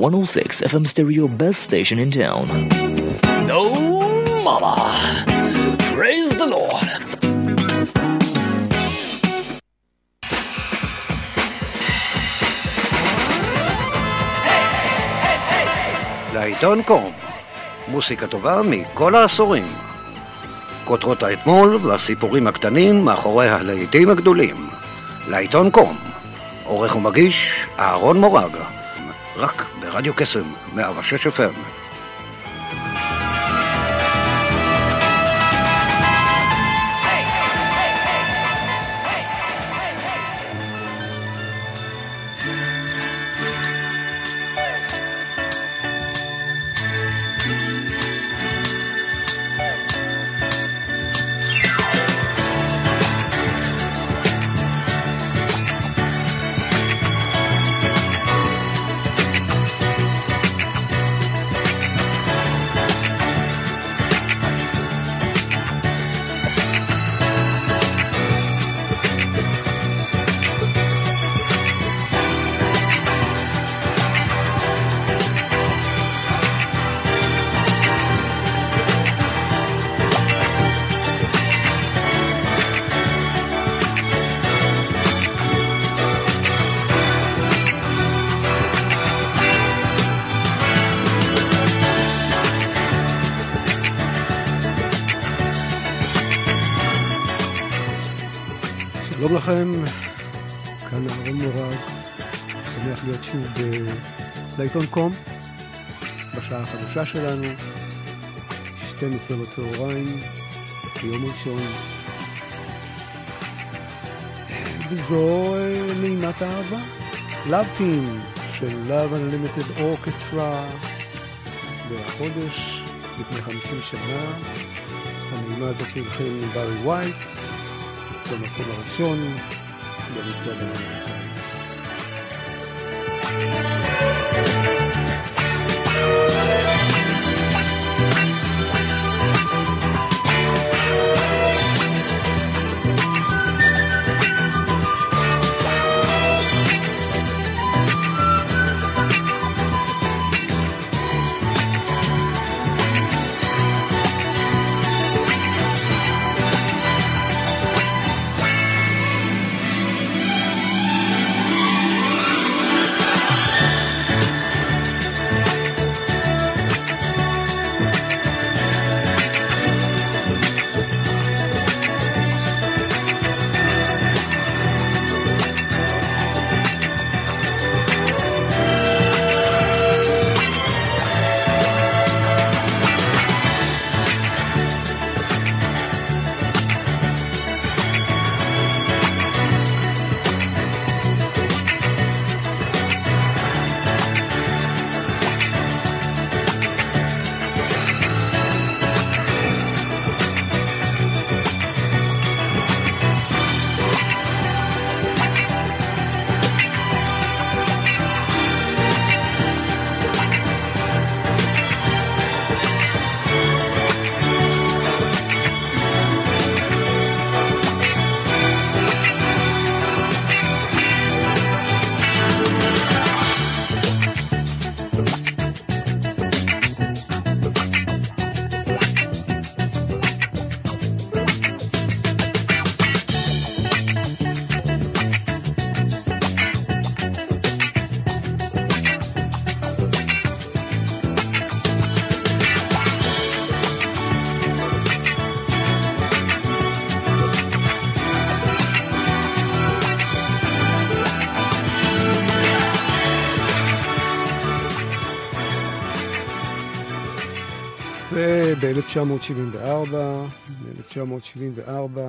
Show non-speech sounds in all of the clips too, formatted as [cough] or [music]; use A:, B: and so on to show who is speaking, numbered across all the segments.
A: 106 FM stereo best station in town. No mama! Praise the Lord!
B: לעיתון קום, מוסיקה טובה מכל העשורים. כותרות האתמול והסיפורים הקטנים מאחורי הלהיטים הגדולים. לעיתון קום, עורך ומגיש אהרון מורג, רק ברדיו קסם, 106 FM.
C: לעיתון קום, בשעה החדשה שלנו, 12 בצהריים, ביום ראשון. וזו אה, נעימת אהבה, Love Team של Love Unlimited Orchestra, והחודש, לפני 50 שנה, הנעימה הזאת שהלחין ברי ווייט, במקום הראשון במצעד האמריקאי. זה ב-1974, ב-1974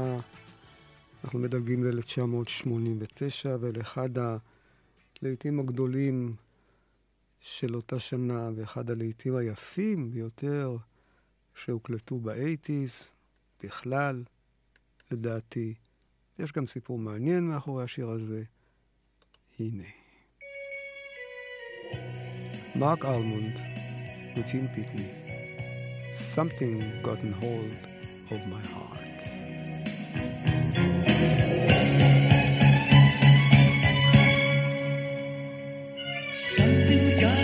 C: אנחנו מדלגים ל-1989 ולאחד הלהיטים הגדולים של אותה שנה ואחד הלהיטים היפים ביותר שהוקלטו באייטיז בכלל, לדעתי. יש גם סיפור מעניין מאחורי השיר הזה. הנה. מרק אלמונד וג'ין פיטלי. Something gotten hold of my heart.
D: Something's gotten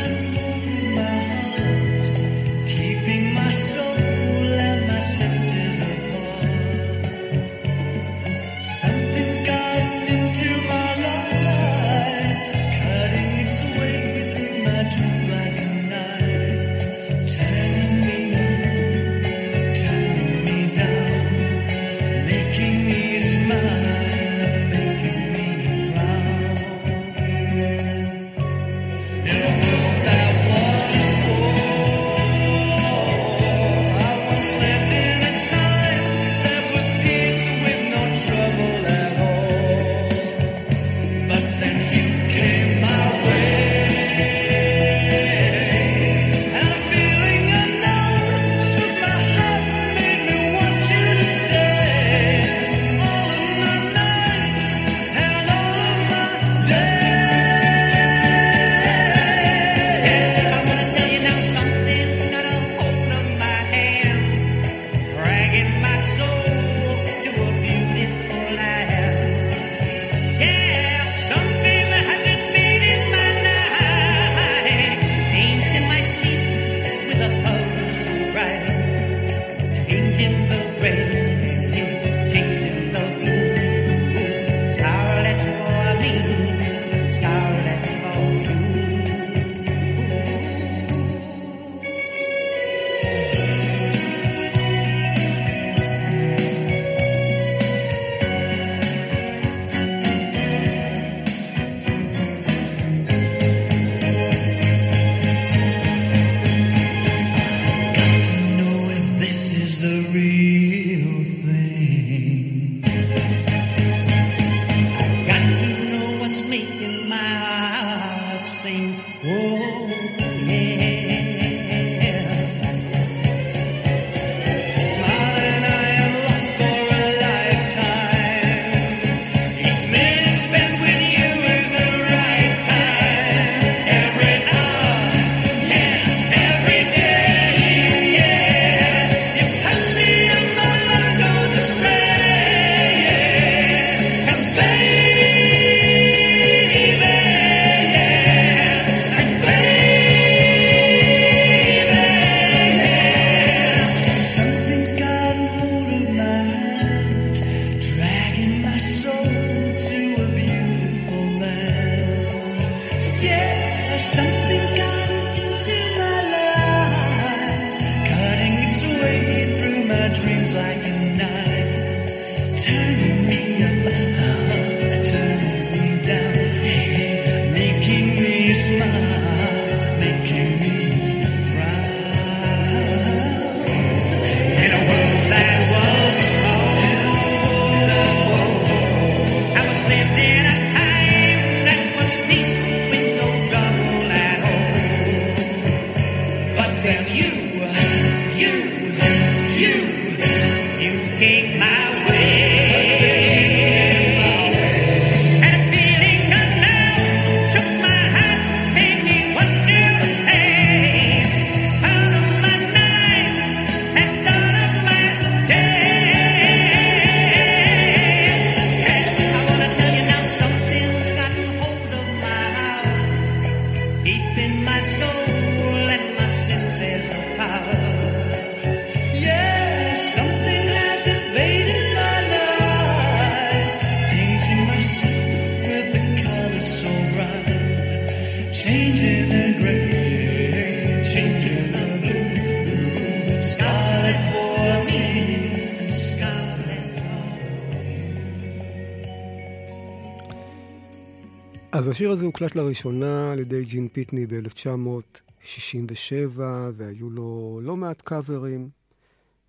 C: השיר הזה הוקלט לראשונה על ידי ג'ין פיטני ב-1967, והיו לו לא מעט קאברים,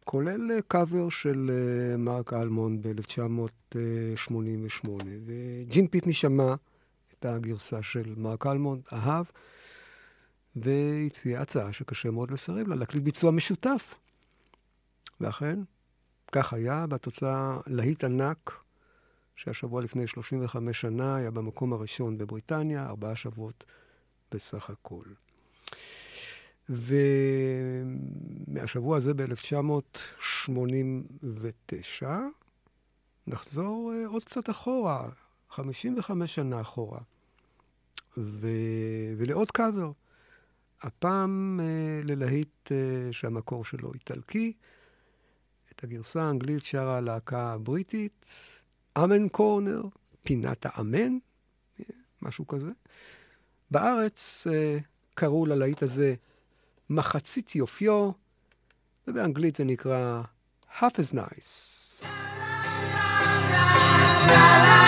C: כולל קאבר של אה, מרק אלמונד ב-1988. וג'ין פיטני שמע את הגרסה של מרק אלמונד, אהב, והציע הצעה שקשה מאוד לסרב לה, להקליט ביצוע משותף. ואכן, כך היה, והתוצאה להיט ענק. שהשבוע לפני 35 שנה היה במקום הראשון בבריטניה, ארבעה שבועות בסך הכל. ומהשבוע הזה ב-1989, נחזור uh, עוד קצת אחורה, 55 שנה אחורה, ו... ולעוד קאבר. הפעם uh, ללהיט uh, שהמקור שלו איטלקי. את הגרסה האנגלית שרה הלהקה הבריטית, אמן קורנר, פינת האמן, משהו כזה. בארץ אה, קראו ללהיט הזה מחצית יופיו, ובאנגלית זה נקרא Half as Nice.
E: טוב,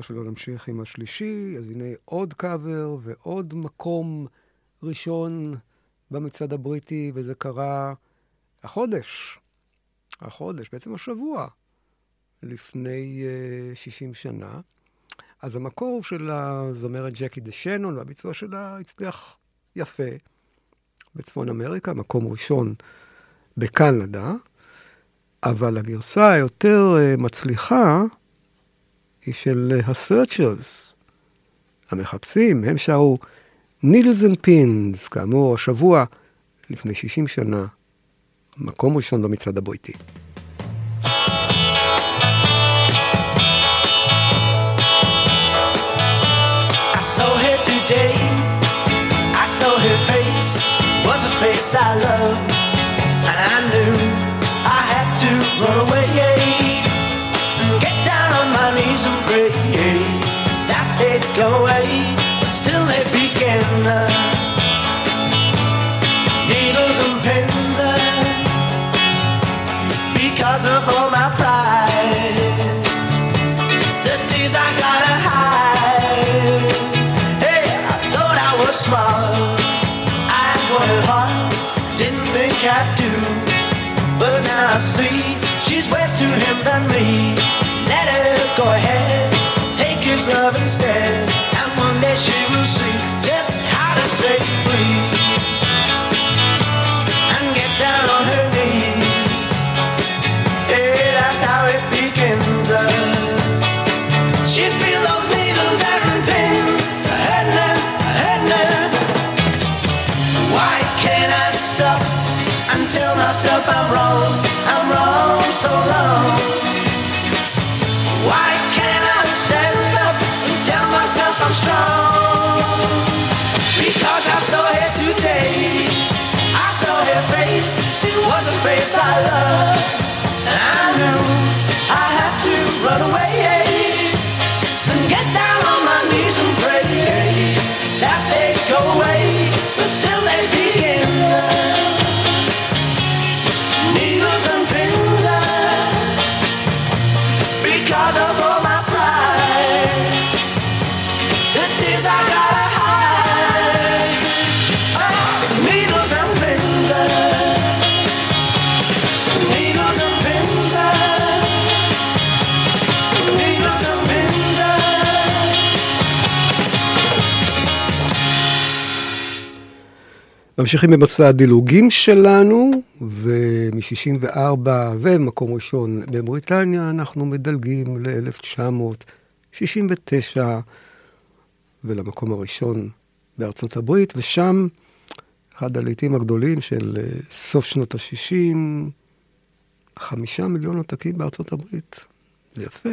E: למה שלא נמשיך עם השלישי? אז הנה עוד קאבר ועוד מקום ראשון במצעד הבריטי, וזה קרה החודש, החודש, בעצם השבוע, לפני uh, 60 שנה. אז המקור של הזמרת ג'קי דה שנון והביצוע שלה הצליח יפה בצפון אמריקה, מקום ראשון בקנדה, אבל הגרסה היותר uh, מצליחה היא של ה-searchers, המחפשים, הם שרו Needles and Pins, כאמור, השבוע לפני 60 שנה, מקום ראשון במצעד הבריטי. I loved, and I knew I had to run my and that they'd go away, but still they begin. Uh, because of all my pride. The tears I gotta hide. Hey, I thought I was smart. I worked hard, didn't think I'd do. But now I see she's worse to him than me. Let her go ahead, take his love instead. I loved, and I knew I had to run away ממשיכים במסע הדילוגים שלנו, ומ-64 ומקום ראשון בבריטניה, אנחנו מדלגים ל-1969 ולמקום הראשון בארצות הברית, ושם אחד הלעיתים הגדולים של אה, סוף שנות ה-60, חמישה מיליון עותקים בארצות הברית. זה יפה.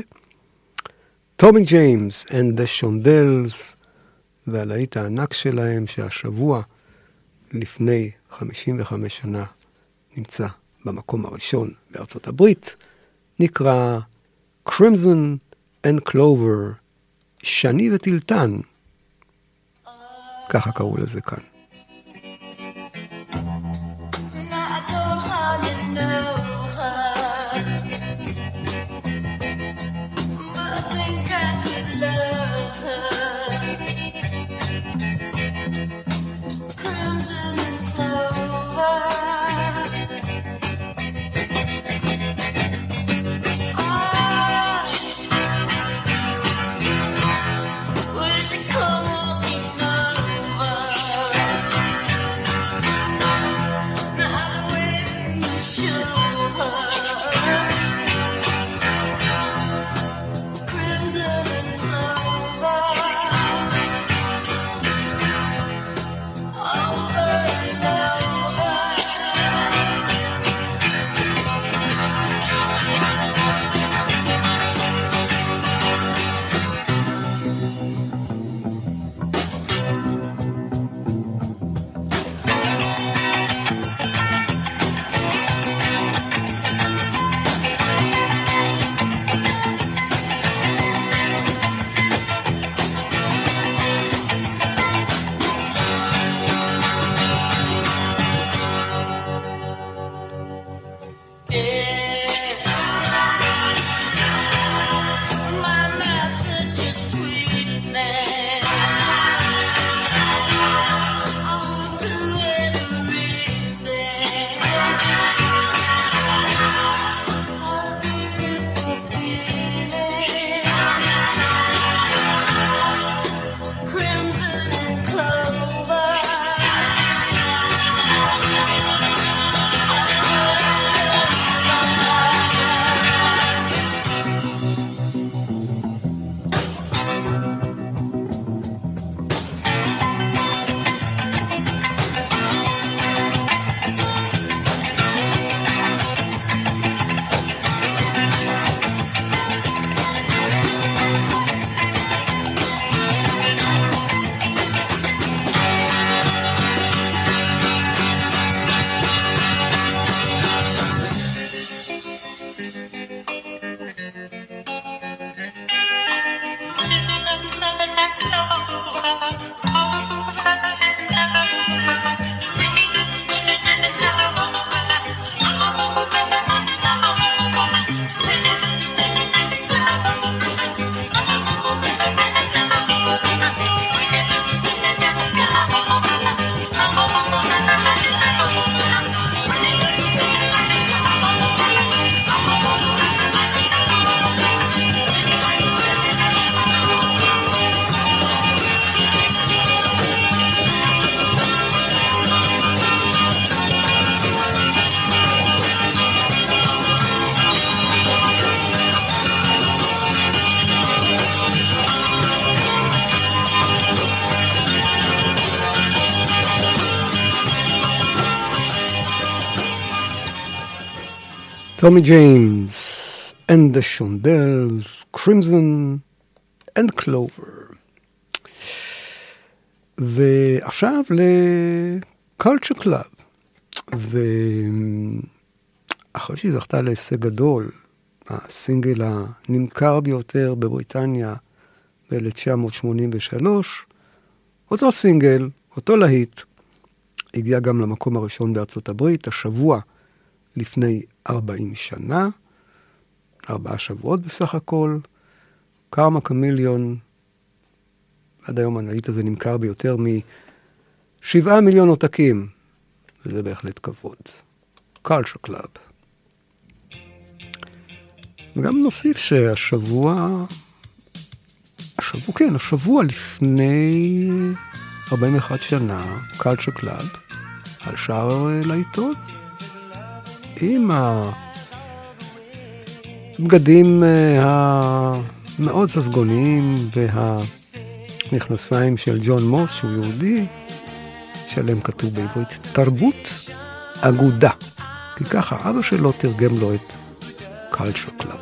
E: טומי ג'יימס and the שונדלס, והלהיט הענק שלהם שהשבוע לפני 55 שנה נמצא במקום הראשון בארצות הברית, נקרא Crimson and Clover, שני וטילטן. ככה קראו לזה כאן.
F: טומי ג'יימס, and the Shondells, Crimson and Clover. ועכשיו ל-Culture Club. ואחרי שהיא זכתה להישג גדול, הסינגל הנמכר ביותר בבריטניה ב-1983, אותו סינגל, אותו להיט, הגיע גם למקום הראשון בארצות הברית, השבוע לפני 40 שנה, ארבעה שבועות בסך הכל. Karma Chameleon, עד היום הלהיט הזה נמכר ביותר משבעה מיליון עותקים, וזה בהחלט כבוד. קולצ'ר קלאב. וגם נוסיף שהשבוע, השבוע, כן, השבוע לפני 41 שנה, קולצ'ר קלאב, על שער לעיתון, עם הבגדים אה, המאוד ססגוניים והמכנסיים של ג'ון מוס, שהוא יהודי, שעליהם כתוב בעברית תרבות אגודה. כי ככה אבא שלו תרגם לו את קלצ'ר קלאב.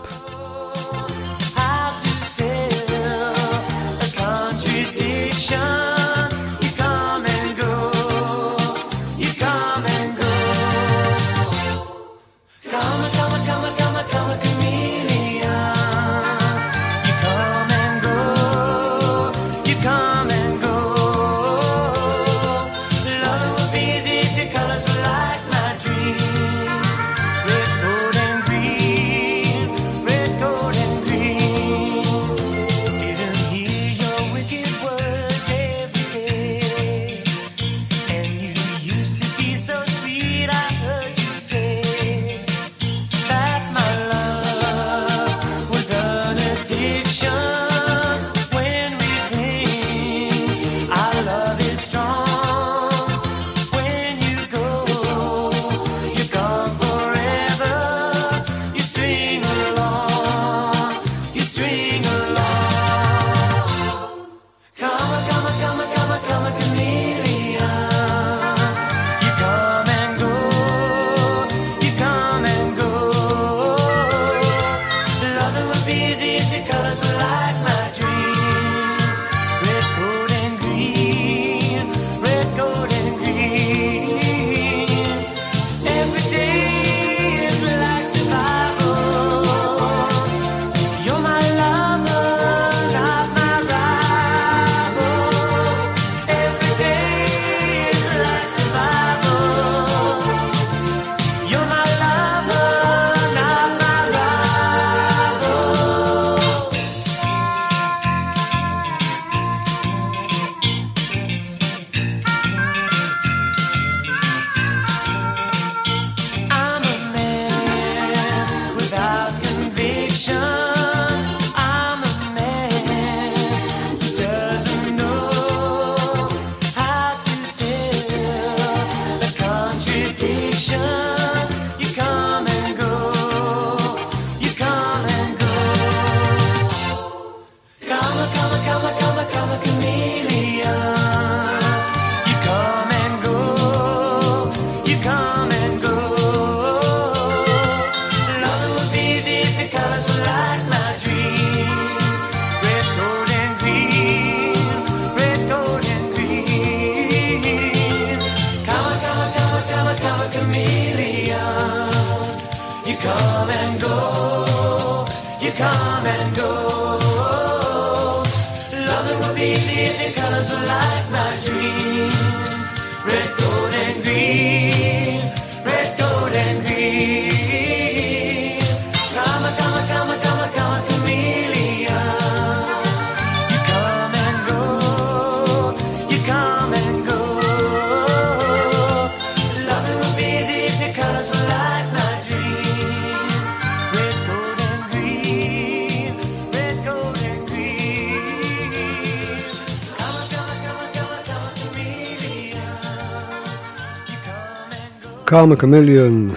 F: Karma Chameleon,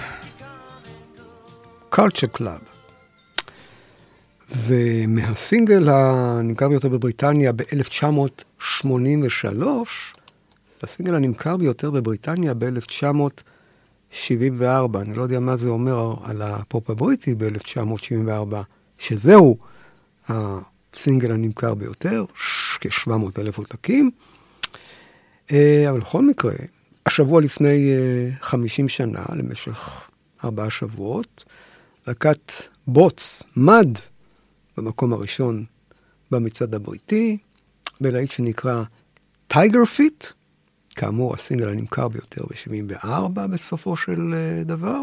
F: קולצ'ר קלאב. ומהסינגל הנמכר ביותר בבריטניה ב-1983, הסינגל הנמכר ביותר בבריטניה ב-1993,
C: 74, אני לא יודע מה זה אומר על הפופ הבריטי ב-1974, שזהו הסינגל הנמכר ביותר, כ-700 אלף עותקים. אה, אבל בכל מקרה, השבוע לפני 50 אה, שנה, למשך ארבעה שבועות, להקת בוץ, מד, במקום הראשון במצעד הבריטי, בלהיט שנקרא Tiger Feet, כאמור, הסינגל הנמכר ביותר ב-74 בסופו של uh, דבר.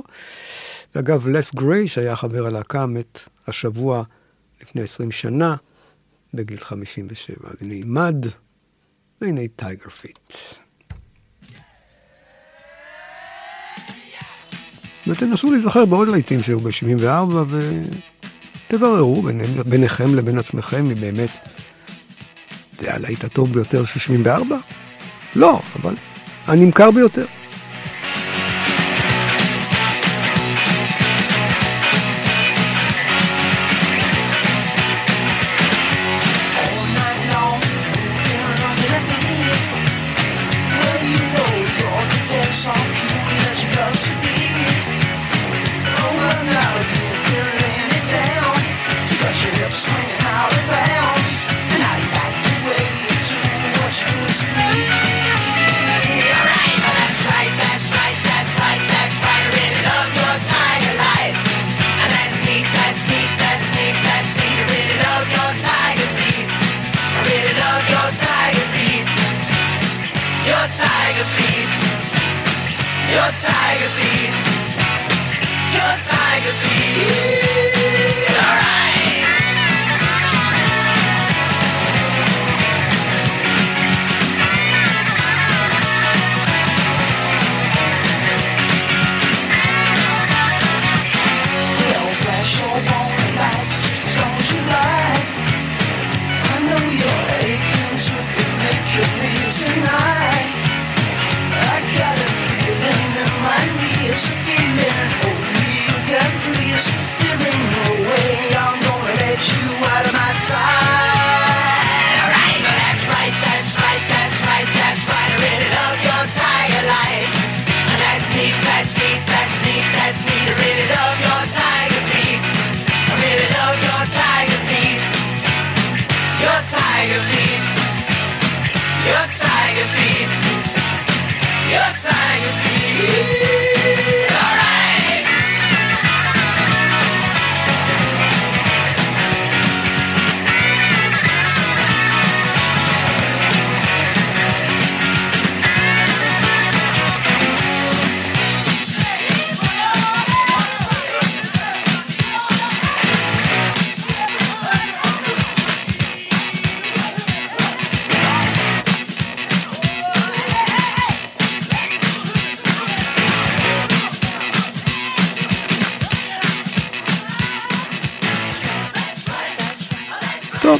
C: ואגב, לס גריי, שהיה חבר הלהקה, מת השבוע לפני 20 שנה, בגיל 57. והנה מד, והנה Tiger Feet. ותנסו להיזכר בעוד להיטים שהיו ב-74, ותבררו ביניכם לבין עצמכם אם באמת זה הלהיט הטוב ביותר של 74? לא, אבל הנמכר ביותר.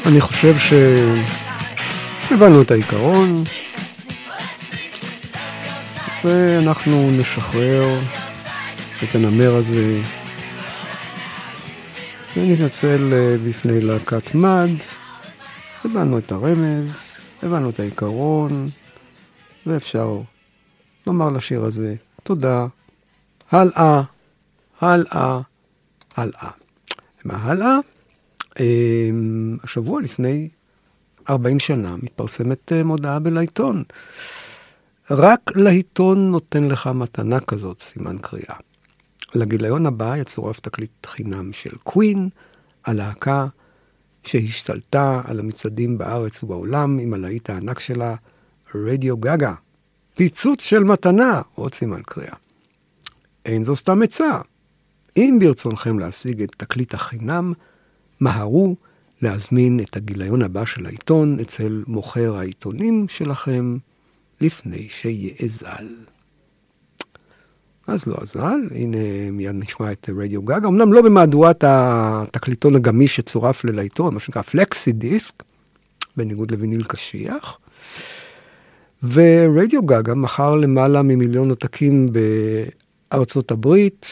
C: אני חושב שהבנו את העיקרון, ואנחנו נשחרר את הנמר הזה, ונתנצל אה, בפני להקת מד. הבנו את הרמז, הבנו את העיקרון, ואפשר לומר לשיר הזה תודה, הלאה, הלאה, הלאה. מה הלאה? אמ, השבוע לפני 40 שנה מתפרסמת אה, מודעה בלעיתון. רק לעיתון נותן לך מתנה כזאת, סימן קריאה. לגיליון הבא יצורף תקליט חינם של קווין, הלהקה שהשתלטה על המצעדים בארץ ובעולם עם הלהיט הענק שלה, רדיו גגה. פיצוץ של מתנה, עוד סימן קריאה. אין זו סתם עצה. אם ברצונכם להשיג את תקליט החינם, מהרו להזמין את הגיליון הבא של העיתון אצל מוכר העיתונים שלכם לפני שיאזל. אז לא אזל, הנה מיד נשמע את רדיו גאגה, אמנם לא במהדורת התקליטון הגמיש שצורף לעיתון, מה שנקרא פלקסי דיסק, בניגוד לוויניל קשיח. ורדיו גאגה מכר למעלה ממיליון עותקים בארצות הברית,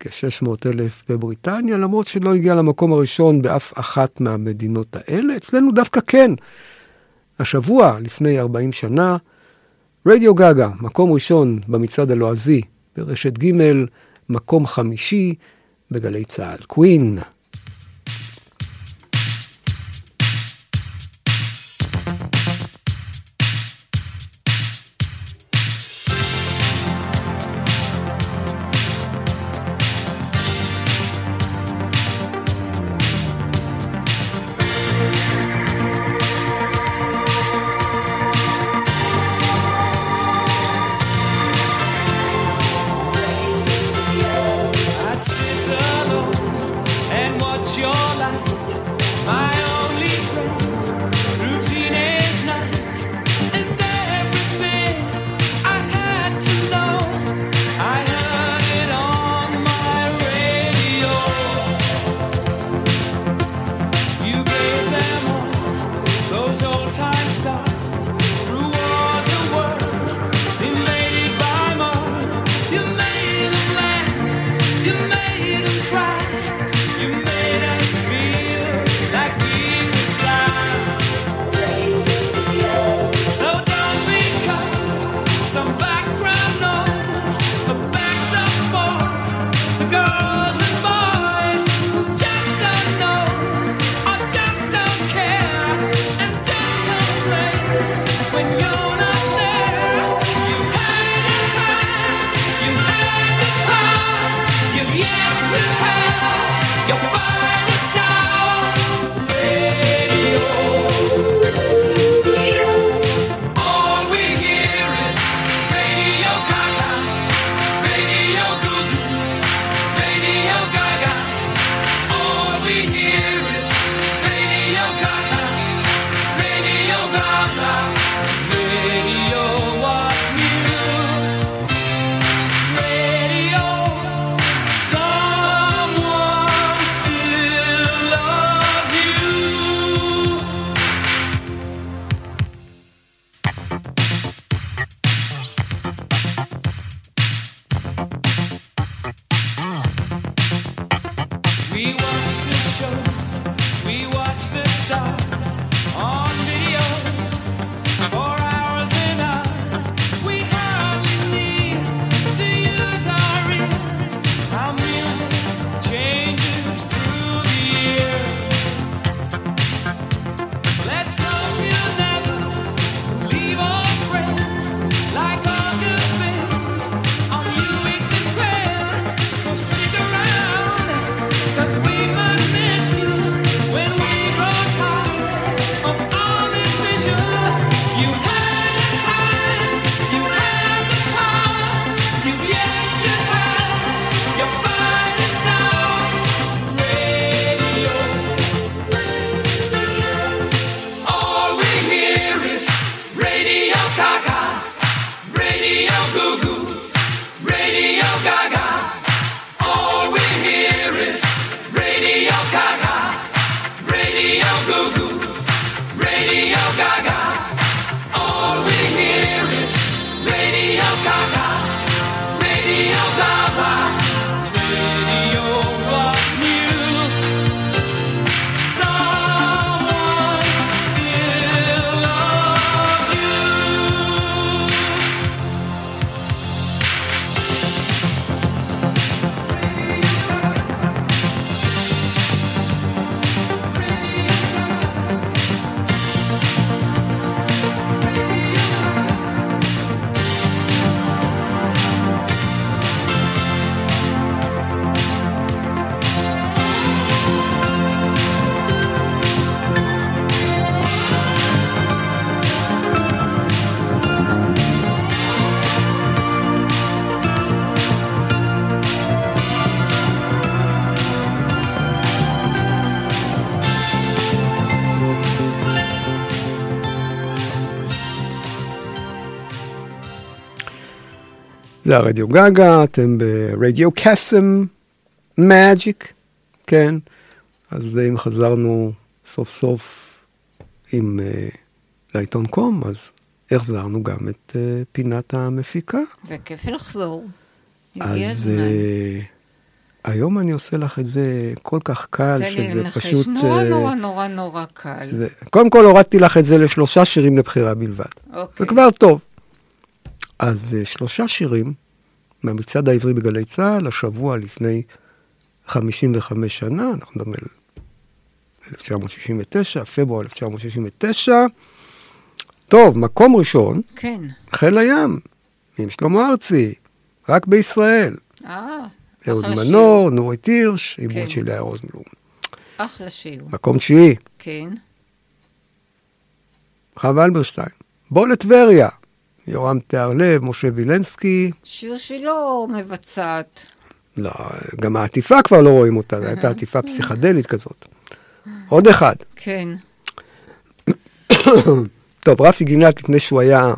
C: כ-600 אלף בבריטניה, למרות שלא הגיע למקום הראשון באף אחת מהמדינות האלה. אצלנו דווקא כן. השבוע, לפני 40 שנה, רדיו גגה, מקום ראשון במצעד הלועזי
G: ברשת ג', מקום חמישי בגלי צה"ל. קווין. זה הרדיו גגה, אתם ברדיו קסם מג'יק, כן. אז אם חזרנו סוף סוף עם uh, לעיתון קום, אז החזרנו גם את uh, פינת המפיקה.
D: וכיף לחזור.
G: אז uh, היום אני עושה לך את זה כל כך קל, שזה פשוט...
D: נורא נורא נורא נורא קל.
G: זה, קודם כל הורדתי לך את זה לשלושה שירים לבחירה בלבד.
D: אוקיי.
G: זה כבר טוב. אז שלושה שירים
C: מהמצעד העברי בגלי צה"ל, השבוע לפני 55 שנה, אנחנו מדברים על 1969, פברואר 1969. טוב, מקום ראשון,
D: כן.
C: חיל הים, עם שלמה ארצי, רק בישראל.
D: אה,
C: אהוד
D: אחלה
C: מנור, נורית הירש, עיבוד
D: כן.
C: של לאה רוזנבלום.
D: אחלה שיר.
C: מקום תשיעי,
D: כן.
C: חווה אלברשטיין. בוא לטבריה, יורם תיארלב, משה וילנסקי.
D: שיר שלא מבצעת.
C: לא, גם העטיפה כבר לא רואים אותה, זו הייתה עטיפה פסיכדלית כזאת. עוד אחד.
D: כן.
C: טוב, רפי גינת, לפני שהוא היה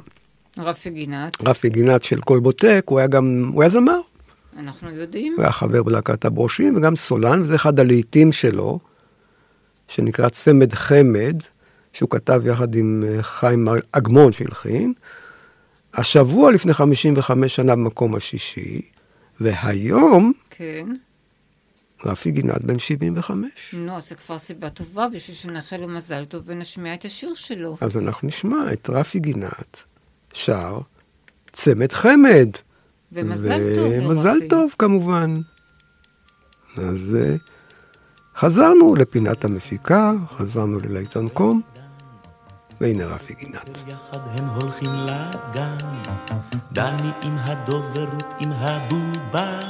D: רפי גינת,
C: רפי גינת של קולבוטק, הוא היה גם, הוא היה זמר.
D: אנחנו יודעים.
C: הוא היה חבר בלהקת הברושים וגם סולן, וזה אחד הלעיתים שלו, שנקרא צמד חמד, שהוא כתב יחד עם אה, חיים אגמון שהלחין. השבוע לפני 55 שנה במקום השישי, והיום
D: כן.
C: רפי גינת בן 75.
D: נו, אז זה כבר סיבה טובה בשביל שנאחל לו מזל טוב ונשמיע את השיר שלו.
C: אז אנחנו נשמע את רפי גינת שר צמד חמד.
D: ומזל טוב לרפי.
C: ומזל טוב כמובן. אז אה, חזרנו לפינת המפיקה, חזרנו ללעיתון קום, והנה רפי גינת.
H: יחד הם הולכים לגן, דני עם הדוב ורות עם הבובה,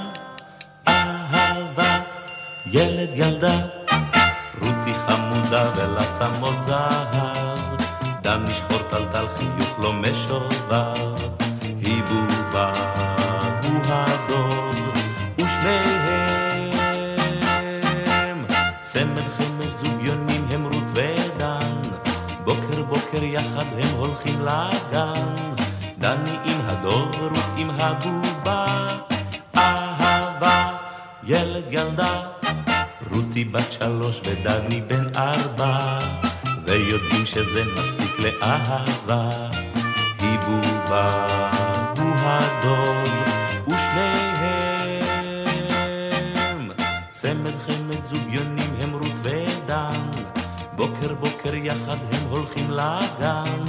H: אהבה, ילד ילדה, רותי חמודה ולצמות זהב, דני שחור טלטל חיוך לא משובר, הולכים לגן, דני עם הדוב ורות עם הבובה, אהבה, ילד ילדה, רותי בת שלוש ודני בן ארבע, ויודעים שזה מספיק לאהבה, היא בובה, הוא הדוב, ושניהם. צמד חמד זוג יונים הם רות ודן, בוקר בוקר יחד הם הולכים לגן,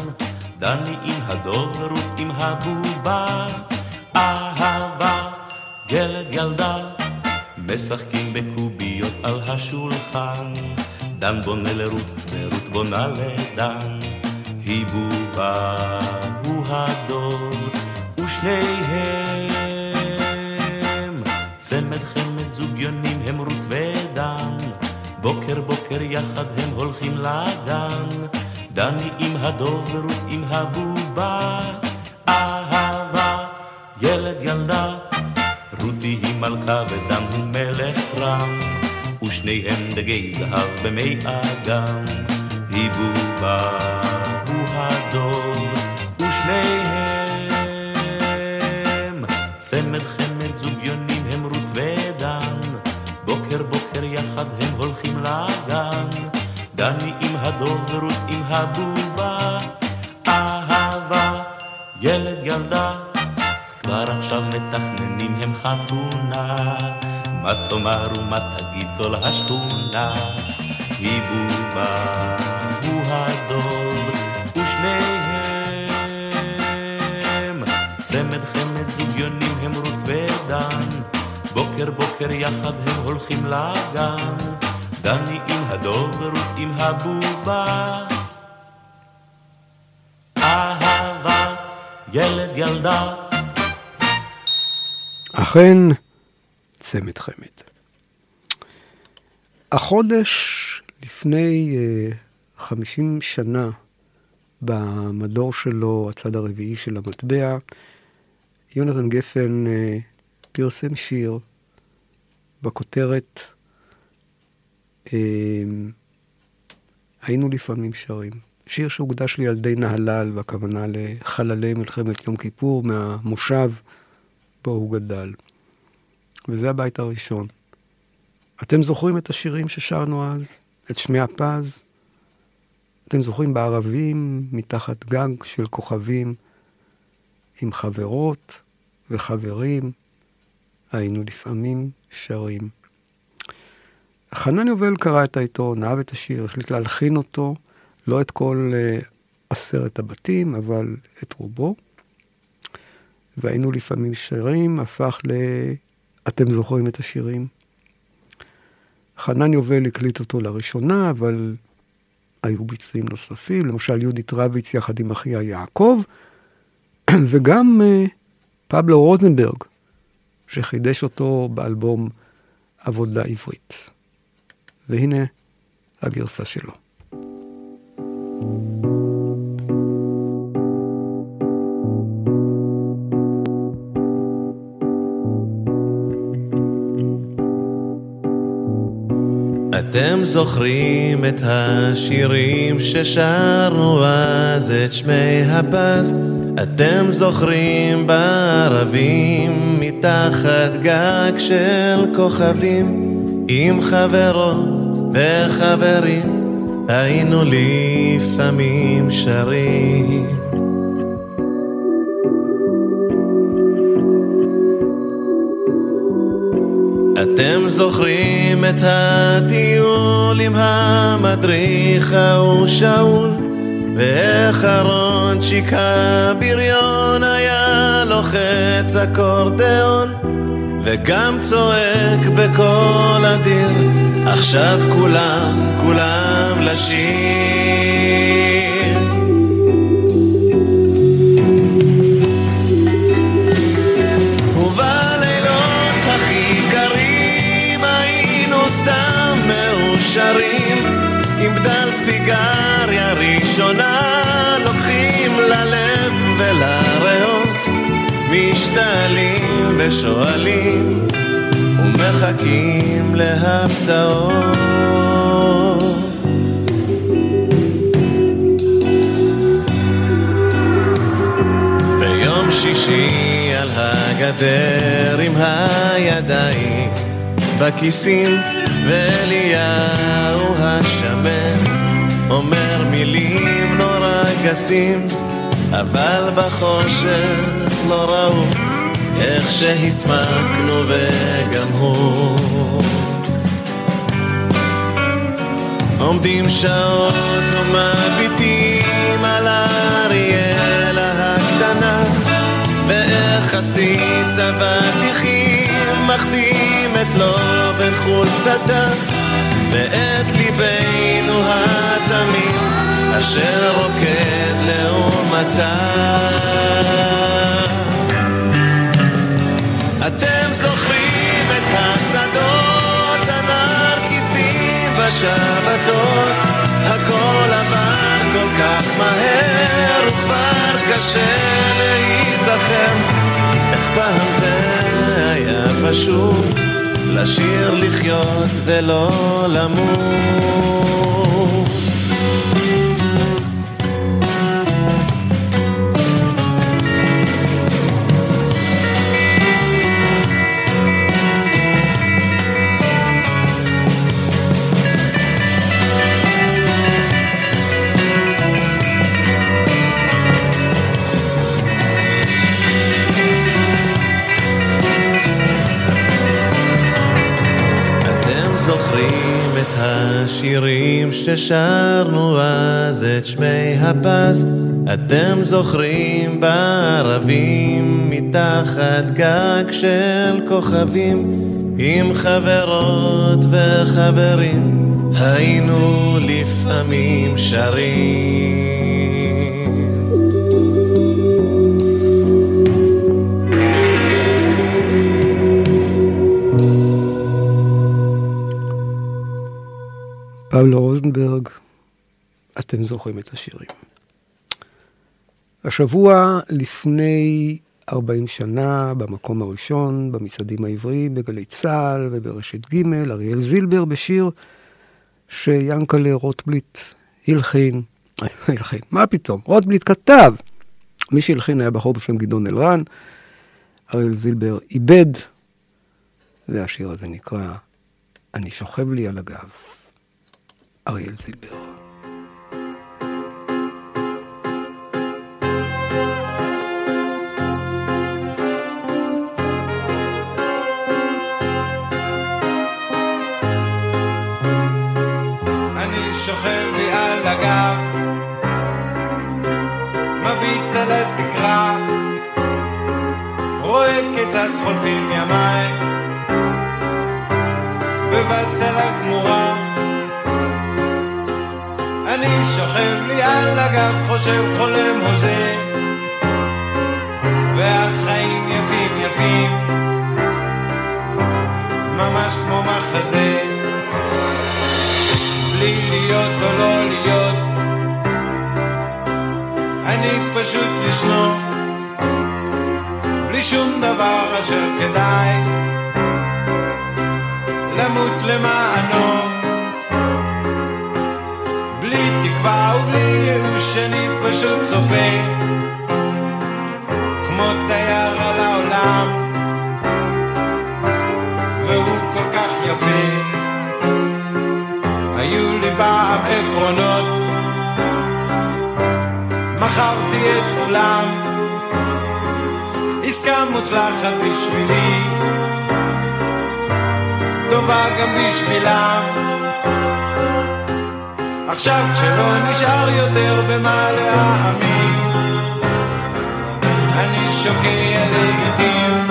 H: דני עם הדוב ורות עם הבובה, אהבה, ילד ילדה, משחקים בקוביות על השולחן, דן בונה לרות ורות בונה לדן, היא בובה, הוא הדוב, ושניהם צמד חמד זוג יונים הם רות ודן, בוקר בוקר יחד הם הולכים לגן, דני עם הדוב ורות עם הבובה, אהבה, ילד ילדה, רותי היא מלכה ודן הוא מלך רם, ושניהם דגי זהב במי אגם, היא בובה, הוא הדוב, ושניהם דני עם הבובה, אהבה, ילד ילדה, כבר עכשיו מתכננים הם חתונה, מה תאמר ומה תגיד כל השכונה, היא בובה, הוא הדוב, ושניהם. צמד חמד זוג יונים הם רות ודן, בוקר בוקר יחד הם הולכים לגן, דני עם הדוב ורות עם הבובה. אהבה, ילד ילדה,
C: אכן, צמד חמד. החודש לפני uh, 50 שנה, במדור שלו, הצד הרביעי של המטבע, יונתן גפן uh, פרסם שיר בכותרת היינו לפעמים שרים. שיר שהוקדש לילדי נהלל, והכוונה לחללי מלחמת יום כיפור מהמושב בו הוא גדל. וזה הבית הראשון. אתם זוכרים את השירים ששרנו אז? את שמי הפז? אתם זוכרים בערבים, מתחת גג של כוכבים, עם חברות וחברים, היינו לפעמים שרים. חנן יובל קרא את העיתון, אהב את השיר, החליט להלחין אותו, לא את כל uh, עשרת הבתים, אבל את רובו. והיינו לפעמים שרים, הפך ל... אתם זוכרים את השירים? חנן יובל הקליט אותו לראשונה, אבל היו ביצועים נוספים, למשל יהודית רביץ יחד עם אחיה יעקב, [clears throat] וגם uh, פבלו רוזנברג, שחידש אותו באלבום עבודה עברית. והנה הגרסה שלו.
I: אתם זוכרים את השירים ששרנו אז את שמי הפז? אתם זוכרים בערבים מתחת גג של כוכבים עם חברות וחברים היינו לפעמים שרים. אתם זוכרים את הטיול עם המדריך ההוא שאול? ואיך ארון צ'יקה בריון היה לוחץ אקורדיאון וגם צועק בקול אדיר עכשיו כולם, כולם לשיר. שרים עם בדל סיגריה ראשונה לוקחים ללב ולריאות משתלים ושואלים ומחכים להפתעות. ביום שישי על הגדר עם הידיים בכיסים ואליהו השמן אומר מילים נורא גסים אבל בחושך לא ראו איך שהסמקנו וגם הוא. עומדים שעות ומביטים על אריאלה הקטנה ואיך עסיס אבטיחים מחטאים את לו בין חולצתה ואת ליבנו התמים אשר רוקד לעומתה אתם זוכרים את השדות הנרקיסים בשבתות? הכל עבר כל כך מהר וכבר קשה להיזכר. איך פעם זה היה פשוט לשיר לחיות ולא למות השירים ששרנו אז את שמי הפז. אתם זוכרים בערבים מתחת גג של כוכבים. עם חברות וחברים היינו לפעמים שרים
C: פאולו רוזנברג, אתם זוכרים את השירים. השבוע לפני 40 שנה, במקום הראשון, במצעדים העבריים, בגלי צה"ל וברשת ג', אריאל זילבר בשיר שיאנקלה רוטבליט הלחין, [laughs] הלחין, מה פתאום, רוטבליט כתב. מי שהלחין היה בחור בשם גדעון אלרן, אריאל זילבר איבד, והשיר הזה נקרא "אני שוכב לי על הגב". אריאל זילבר.
J: שוכב לי על הגב, מביט על התקרה, כיצד חולפים ימיי בבת הגמורה אני שוכב לי על הגב, חושב חולם הוזה. והחיים יפים יפים. ממש כמו מחזה. בלי להיות או לא להיות אני פשוט ישנו בלי שום דבר אשר כדאי. למות למענו תקווה ובלי ייאוש אני פשוט צופה. כמו תייר על העולם והוא כל כך יפה. היו לי פעם עקרונות מכרתי את כולם. עסקה מוצלחת בשבילי טובה גם בשבילם עכשיו כשלא נשאר יותר במה להאמין אני שוקע לעיתים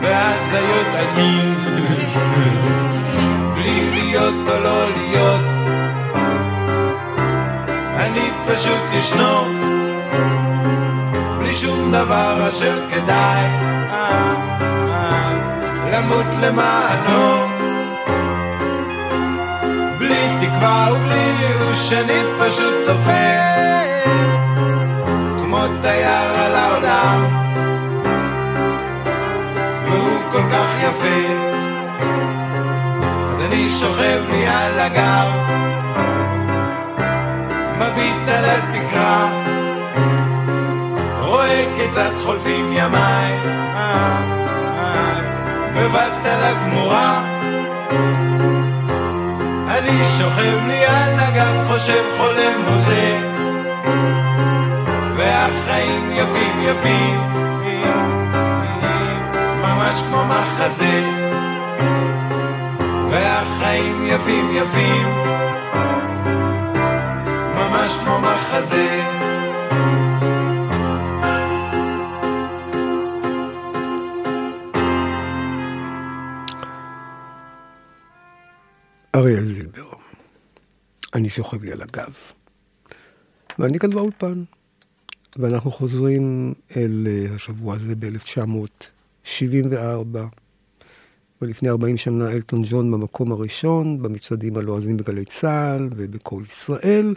J: בהזיות מין בלי להיות או לא להיות אני פשוט ישנו. בלי שום דבר אשר כדאי. אה, אה, למות למענו תקווה ובלי ייאוש אני פשוט צופה כמו תייר על העולם. והוא כל כך יפה. אז אני שוכב לי על הגב. מביט על התקרה. רואה כיצד חולפים ימיי. אה, אה, בבת על הגמורה אני שוכב לי על הגב, חושב חולם הוזה. והחיים יפים יפים ממש כמו מחזה. והחיים יפים יפים ממש כמו מחזה
C: אריאל זילבר. אני שוכב לי על הגב. ואני כאן באולפן. ואנחנו חוזרים אל אה, השבוע הזה ב-1974, ולפני 40 שנה אלטון ג'ון במקום הראשון, במצעדים הלועזים בגלי צה"ל ובקול ישראל,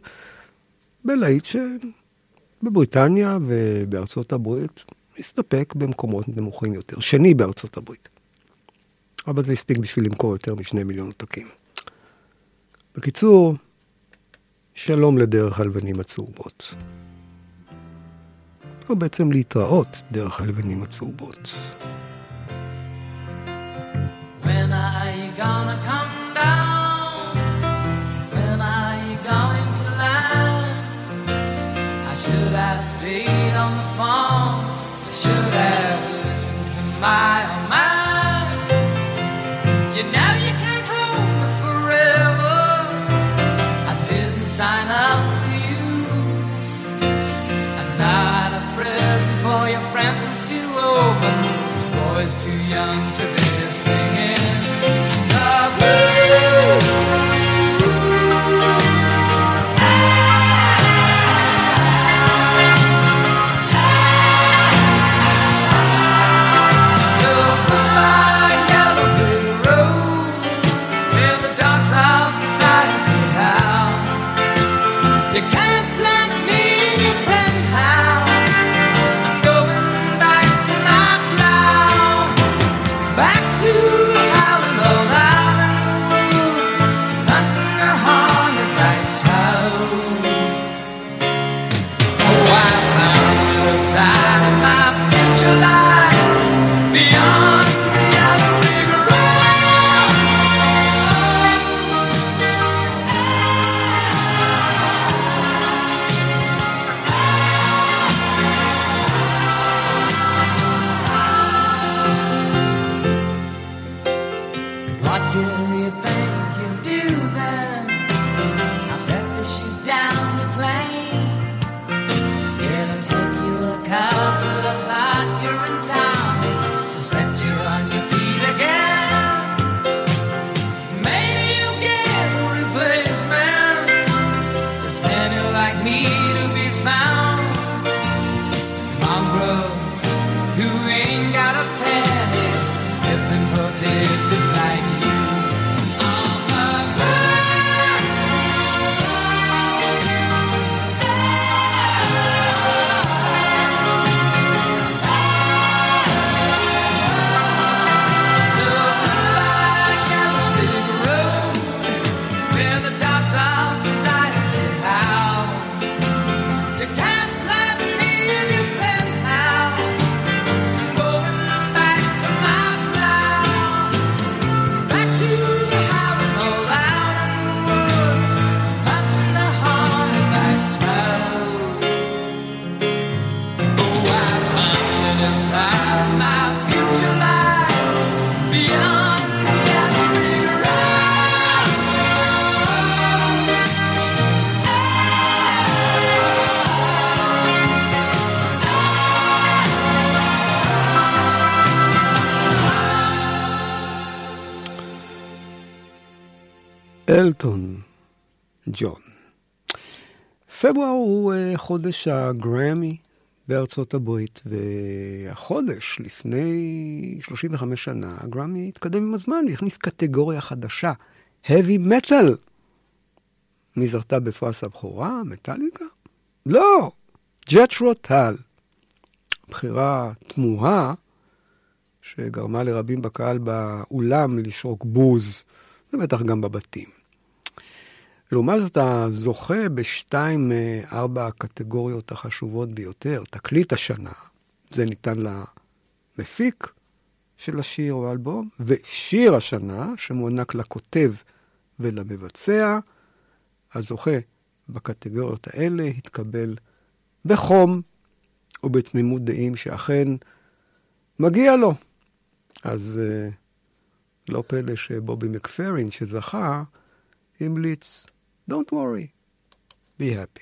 C: בלהיט שבבריטניה ובארצות הברית הסתפק במקומות נמוכים יותר, שני בארצות הברית. אבל זה הספיק בשביל למכור יותר משני מיליון עותקים. בקיצור, שלום לדרך הלבנים הצהובות. או בעצם להתראות דרך הלבנים הצהובות.
G: When gonna come down? When going to land? I should have stayed on the should have listened to my own mind. You know young to
C: אלטון ג'ון. פברואר הוא uh, חודש הגרמי בארצות הברית, והחודש, לפני 35 שנה, הגרמי התקדם עם הזמן והכניס קטגוריה חדשה, heavy metal. מי זכתה בפרס הבכורה? מטאליקה? לא, ג'טרו טל. בחירה תמוהה שגרמה לרבים בקהל באולם לשרוק בוז, ובטח גם בבתים. לעומת זאת, הזוכה בשתיים מארבע הקטגוריות החשובות ביותר, תקליט השנה, זה ניתן למפיק של השיר או האלבום, ושיר השנה, שמוענק לכותב ולמבצע, הזוכה בקטגוריות האלה התקבל בחום ובתמימות דעים שאכן מגיע לו. אז uh, לא פלא שבובי מקפרין, שזכה, המליץ, Don't worry, be happy.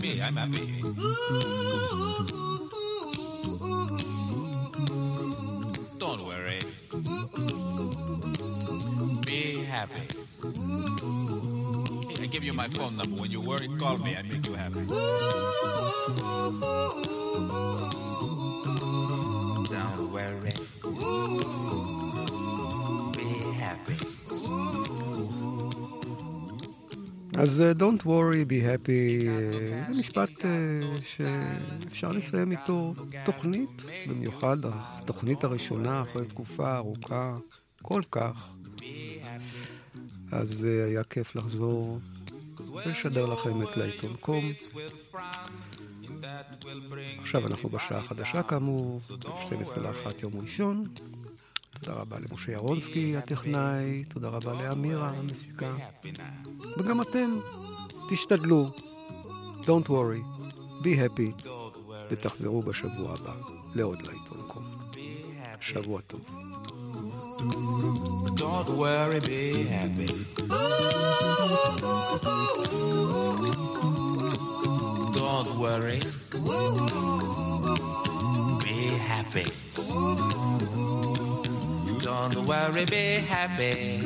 K: Me, I'm happy.
C: אז uh, Don't worry, be happy, זה משפט uh, שאפשר לסיים איתו תוכנית, במיוחד התוכנית הראשונה אחרי תקופה ארוכה כל כך. אז uh, היה כיף לחזור ולשדר לכם את לעיתון קום. עכשיו אנחנו בשעה החדשה כאמור, 12 לאחת יום ראשון. תודה רבה למשה ירונסקי הטכנאי, תודה רבה לאמירה המפיקה. וגם אתם, תשתדלו, Don't worry, be happy, ותחזרו בשבוע הבא לעוד לעיתון קום. שבוע טוב.
K: Don't worry, be happy. Don't worry. Be happy. Don't worry, be happy.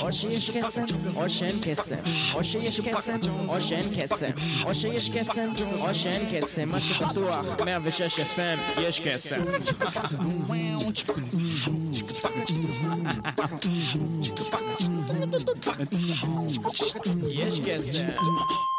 L: או שיש קסם, או שאין קסם, או שיש קסם, או שאין קסם, או שיש קסם, או שאין קסם, מה שפתוח, 106 FM, יש קסם. יש קסם.